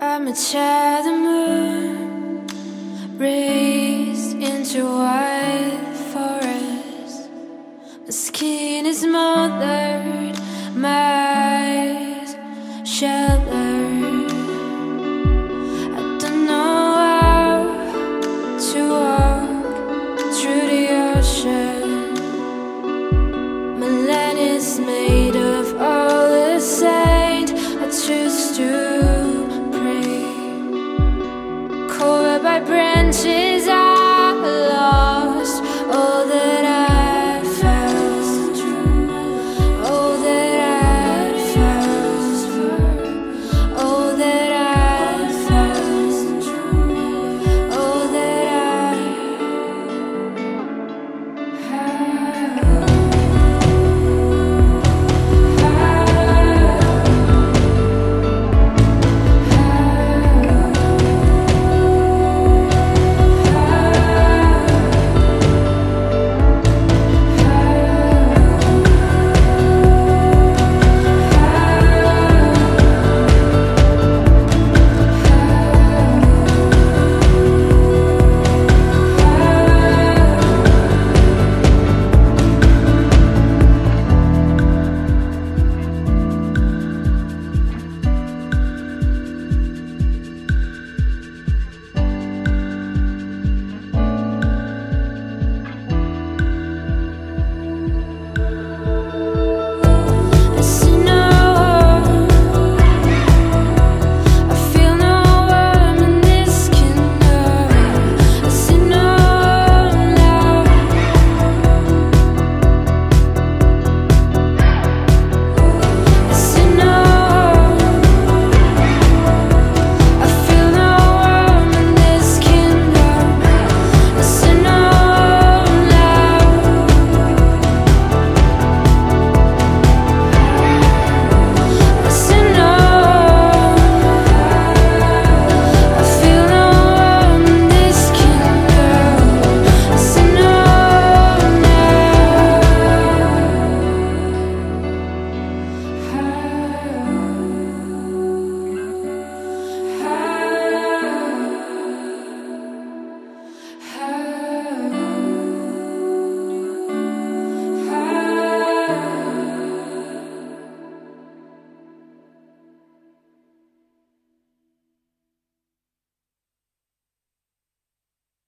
I'm a child of moon, raised into wild forest. My skin is mothered, my eyes shallow.